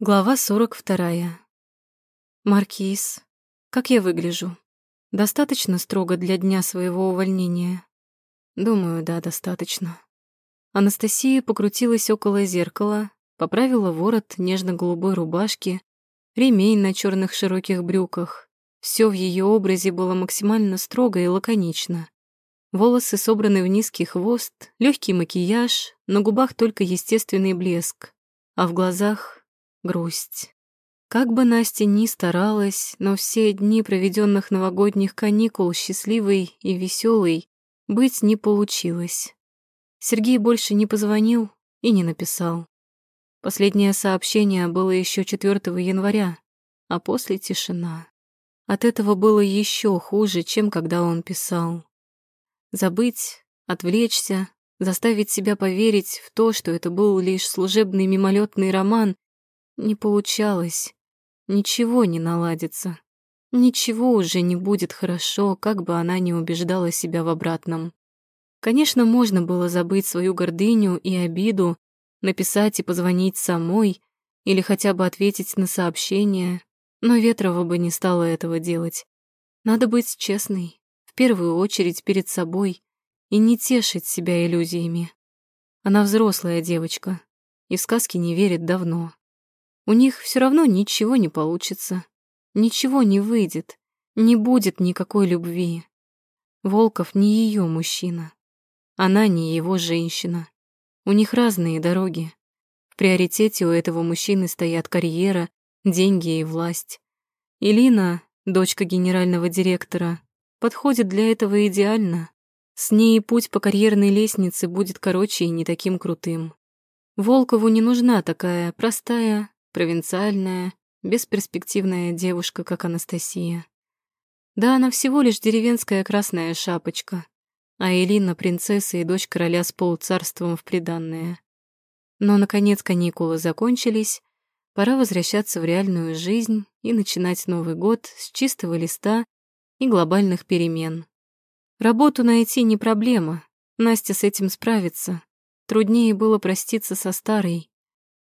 Глава 42. Маркиз, как я выгляжу? Достаточно строго для дня своего увольнения? Думаю, да, достаточно. Анастасия покрутилась около зеркала, поправила ворот нежно-голубой рубашки, ремень на черных широких брюках. Все в ее образе было максимально строго и лаконично. Волосы собраны в низкий хвост, легкий макияж, на губах только естественный блеск, а в глазах грусть. Как бы Настя ни старалась, но все дни проведенных новогодних каникул счастливой и веселой быть не получилось. Сергей больше не позвонил и не написал. Последнее сообщение было еще 4 января, а после тишина. От этого было еще хуже, чем когда он писал. Забыть, отвлечься, заставить себя поверить в то, что это был лишь служебный мимолетный роман, не получалось. Ничего не наладится. Ничего уже не будет хорошо, как бы она ни убеждала себя в обратном. Конечно, можно было забыть свою гордыню и обиду, написать и позвонить самой или хотя бы ответить на сообщение, но Ветрова бы не стала этого делать. Надо быть честной, в первую очередь перед собой, и не тешить себя иллюзиями. Она взрослая девочка и в сказки не верит давно. У них все равно ничего не получится, ничего не выйдет, не будет никакой любви. Волков не ее мужчина, она не его женщина. У них разные дороги. В приоритете у этого мужчины стоят карьера, деньги и власть. Илина, дочка генерального директора, подходит для этого идеально. С ней путь по карьерной лестнице будет короче и не таким крутым. Волкову не нужна такая простая, провинциальная, бесперспективная девушка, как Анастасия. Да, она всего лишь деревенская красная шапочка, а Элина — принцесса и дочь короля с полуцарством в приданное. Но, наконец, каникулы закончились, пора возвращаться в реальную жизнь и начинать Новый год с чистого листа и глобальных перемен. Работу найти не проблема, Настя с этим справится. Труднее было проститься со старой.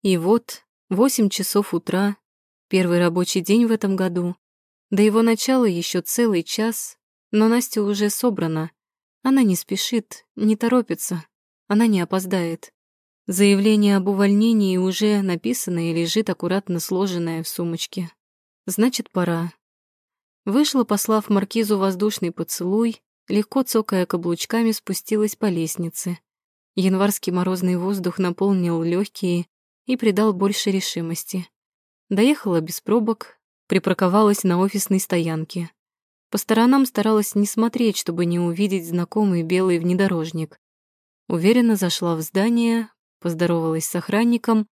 И вот Восемь часов утра, первый рабочий день в этом году. До его начала еще целый час, но Настя уже собрана. Она не спешит, не торопится, она не опоздает. Заявление об увольнении уже написано и лежит аккуратно сложенное в сумочке. Значит, пора. Вышла, послав маркизу воздушный поцелуй, легко цокая каблучками спустилась по лестнице. Январский морозный воздух наполнил легкие, и придал больше решимости. Доехала без пробок, припарковалась на офисной стоянке. По сторонам старалась не смотреть, чтобы не увидеть знакомый белый внедорожник. Уверенно зашла в здание, поздоровалась с охранником,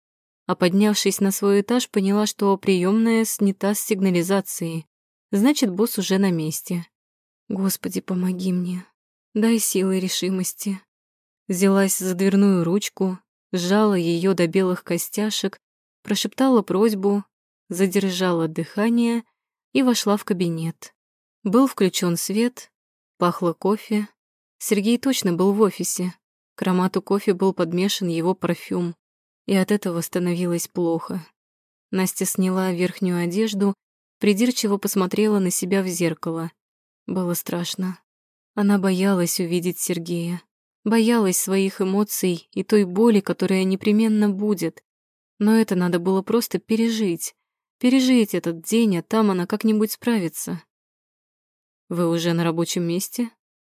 а поднявшись на свой этаж, поняла, что приемная снята с сигнализации. Значит, босс уже на месте. Господи, помоги мне. Дай силы решимости. Взялась за дверную ручку, сжала ее до белых костяшек, прошептала просьбу, задержала дыхание и вошла в кабинет. Был включен свет, пахло кофе. Сергей точно был в офисе. К аромату кофе был подмешан его парфюм, и от этого становилось плохо. Настя сняла верхнюю одежду, придирчиво посмотрела на себя в зеркало. Было страшно. Она боялась увидеть Сергея. Боялась своих эмоций и той боли, которая непременно будет. Но это надо было просто пережить. Пережить этот день, а там она как-нибудь справится. «Вы уже на рабочем месте?»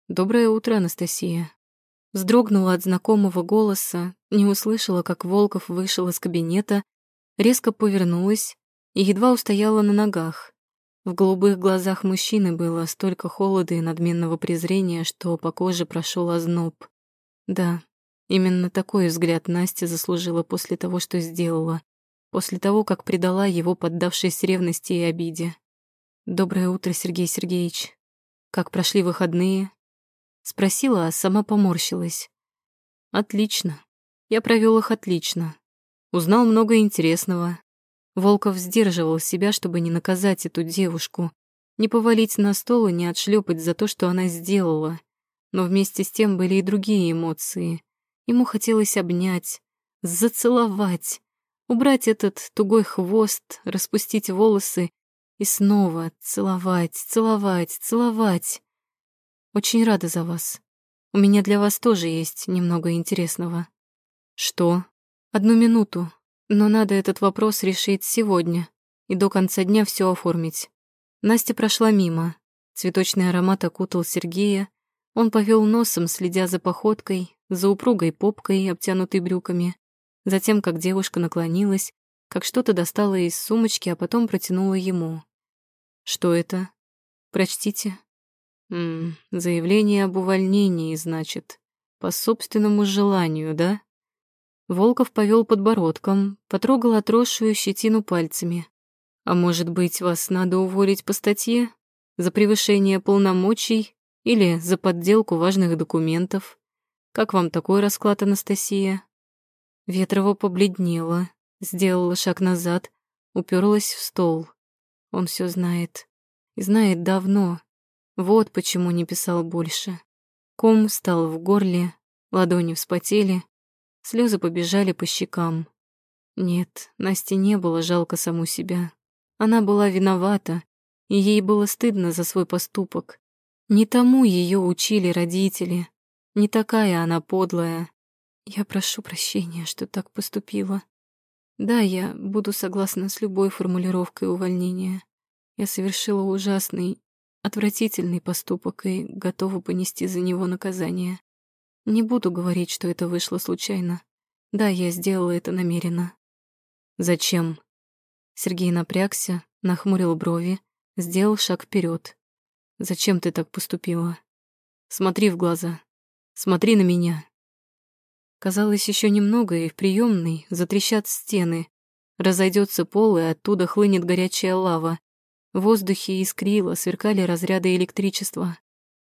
«Доброе утро, Анастасия». Вздрогнула от знакомого голоса, не услышала, как Волков вышел из кабинета, резко повернулась и едва устояла на ногах. В голубых глазах мужчины было столько холода и надменного презрения, что по коже прошел озноб. Да, именно такой взгляд Настя заслужила после того, что сделала, после того, как предала его, поддавшись ревности и обиде. «Доброе утро, Сергей Сергеевич. Как прошли выходные?» Спросила, а сама поморщилась. «Отлично. Я провел их отлично. Узнал много интересного. Волков сдерживал себя, чтобы не наказать эту девушку, не повалить на стол и не отшлепать за то, что она сделала но вместе с тем были и другие эмоции. Ему хотелось обнять, зацеловать, убрать этот тугой хвост, распустить волосы и снова целовать, целовать, целовать. Очень рада за вас. У меня для вас тоже есть немного интересного. Что? Одну минуту. Но надо этот вопрос решить сегодня и до конца дня все оформить. Настя прошла мимо. Цветочный аромат окутал Сергея. Он повел носом, следя за походкой, за упругой попкой, обтянутой брюками. Затем, как девушка наклонилась, как что-то достала из сумочки, а потом протянула ему. «Что это? Прочтите». М -м, заявление об увольнении, значит. По собственному желанию, да? Волков повел подбородком, потрогал отросшую щетину пальцами. А может быть, вас надо уволить по статье? За превышение полномочий или за подделку важных документов? Как вам такой расклад, Анастасия? Ветрова побледнела, сделала шаг назад, уперлась в стол. Он все знает. И знает давно, вот почему не писал больше. Ком встал в горле, ладони вспотели, слезы побежали по щекам. Нет, Насте не было жалко саму себя. Она была виновата, и ей было стыдно за свой поступок. Не тому ее учили родители, не такая она подлая. Я прошу прощения, что так поступила. Да, я буду согласна с любой формулировкой увольнения. Я совершила ужасный, отвратительный поступок и готова понести за него наказание. Не буду говорить, что это вышло случайно. Да, я сделала это намеренно. Зачем? Сергей напрягся, нахмурил брови, сделал шаг вперед. Зачем ты так поступила? Смотри в глаза. Смотри на меня. Казалось, еще немного, и в приемной затрещат стены. Разойдется пол, и оттуда хлынет горячая лава. В воздухе искрило, сверкали разряды электричества.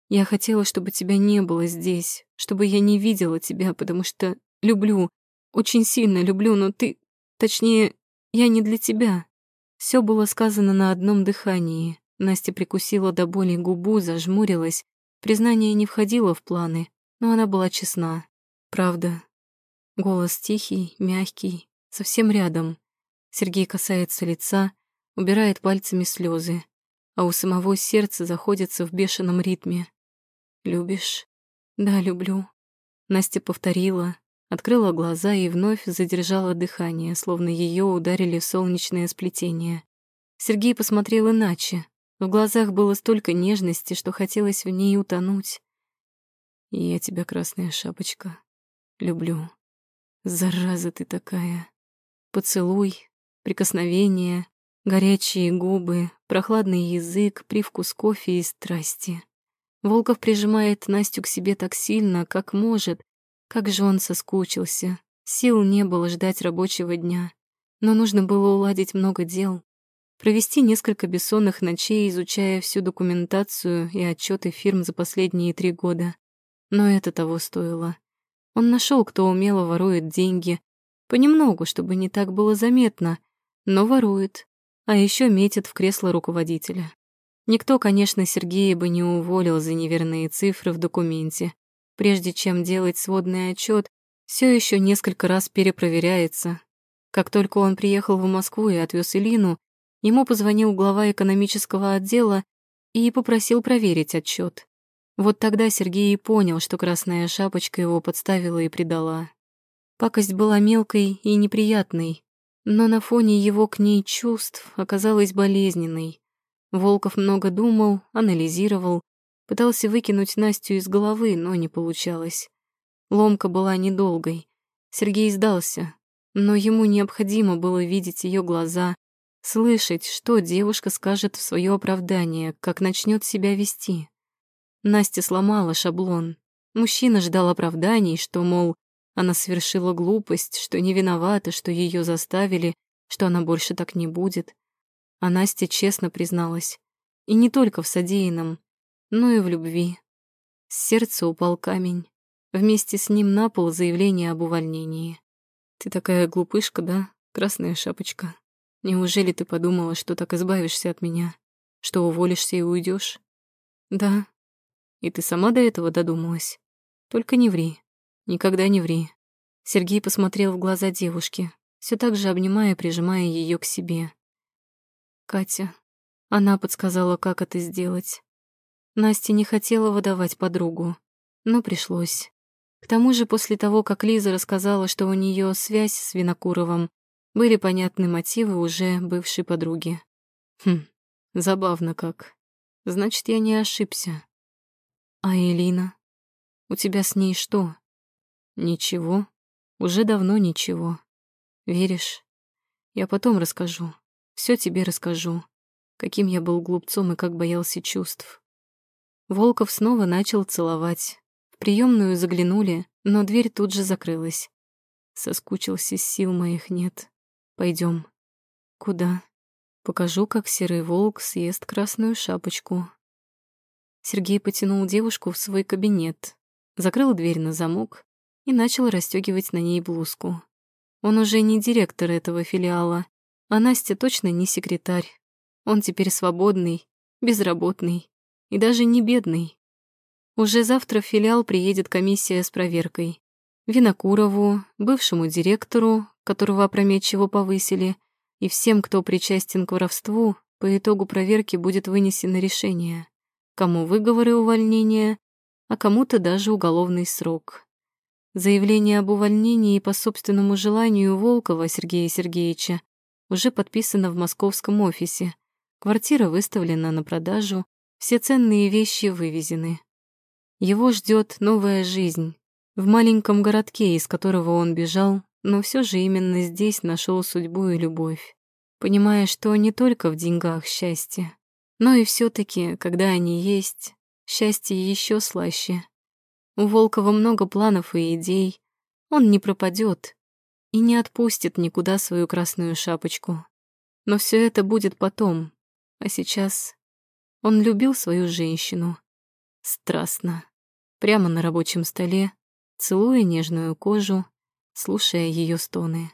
Я хотела, чтобы тебя не было здесь, чтобы я не видела тебя, потому что люблю, очень сильно люблю, но ты... Точнее, я не для тебя. Все было сказано на одном дыхании. Настя прикусила до боли губу, зажмурилась. Признание не входило в планы, но она была честна. Правда. Голос тихий, мягкий, совсем рядом. Сергей касается лица, убирает пальцами слезы, а у самого сердца заходится в бешеном ритме. «Любишь?» «Да, люблю». Настя повторила, открыла глаза и вновь задержала дыхание, словно ее ударили в солнечное сплетение. Сергей посмотрел иначе. В глазах было столько нежности, что хотелось в ней утонуть. «Я тебя, красная шапочка, люблю. Зараза ты такая. Поцелуй, прикосновение, Горячие губы, прохладный язык, привкус кофе и страсти. Волков прижимает Настю к себе так сильно, как может. Как же он соскучился. Сил не было ждать рабочего дня. Но нужно было уладить много дел. Провести несколько бессонных ночей, изучая всю документацию и отчеты фирм за последние три года. Но это того стоило. Он нашел, кто умело ворует деньги. Понемногу, чтобы не так было заметно, но ворует, а еще метит в кресло руководителя. Никто, конечно, Сергея бы не уволил за неверные цифры в документе. Прежде чем делать сводный отчет, все еще несколько раз перепроверяется. Как только он приехал в Москву и отвез Илину, ему позвонил глава экономического отдела и попросил проверить отчет. Вот тогда Сергей и понял, что красная шапочка его подставила и предала. Пакость была мелкой и неприятной, но на фоне его к ней чувств оказалась болезненной. Волков много думал, анализировал, пытался выкинуть Настю из головы, но не получалось. Ломка была недолгой. Сергей сдался, но ему необходимо было видеть ее глаза, слышать, что девушка скажет в свое оправдание, как начнет себя вести. Настя сломала шаблон. Мужчина ждал оправданий, что, мол, она совершила глупость, что не виновата, что ее заставили, что она больше так не будет. А Настя честно призналась. И не только в содеянном, но и в любви. С сердца упал камень. Вместе с ним на пол заявление об увольнении. «Ты такая глупышка, да, красная шапочка? Неужели ты подумала, что так избавишься от меня? Что уволишься и уйдешь? «Да». «И ты сама до этого додумалась? Только не ври. Никогда не ври. Сергей посмотрел в глаза девушки. все так же обнимая и прижимая ее к себе. Катя. Она подсказала, как это сделать. Настя не хотела выдавать подругу, но пришлось. К тому же после того, как Лиза рассказала, что у нее связь с Винокуровым, были понятны мотивы уже бывшей подруги. Хм, забавно как. Значит, я не ошибся. А Элина? У тебя с ней что? Ничего. Уже давно ничего. Веришь? Я потом расскажу. Все тебе расскажу. Каким я был глупцом и как боялся чувств. Волков снова начал целовать. В приемную заглянули, но дверь тут же закрылась. Соскучился, сил моих нет. Пойдем. Куда? Покажу, как серый волк съест красную шапочку. Сергей потянул девушку в свой кабинет, закрыл дверь на замок и начал расстегивать на ней блузку. Он уже не директор этого филиала, а Настя точно не секретарь. Он теперь свободный, безработный и даже не бедный. Уже завтра в филиал приедет комиссия с проверкой. Винокурову, бывшему директору, которого опрометчиво повысили, и всем, кто причастен к воровству, по итогу проверки будет вынесено решение кому выговоры увольнения, а кому-то даже уголовный срок. Заявление об увольнении по собственному желанию Волкова Сергея Сергеевича уже подписано в московском офисе. Квартира выставлена на продажу, все ценные вещи вывезены. Его ждет новая жизнь в маленьком городке, из которого он бежал, но все же именно здесь нашел судьбу и любовь, понимая, что не только в деньгах счастье. Но и все таки когда они есть, счастье еще слаще. У Волкова много планов и идей. Он не пропадет и не отпустит никуда свою красную шапочку. Но все это будет потом. А сейчас он любил свою женщину. Страстно. Прямо на рабочем столе, целуя нежную кожу, слушая ее стоны.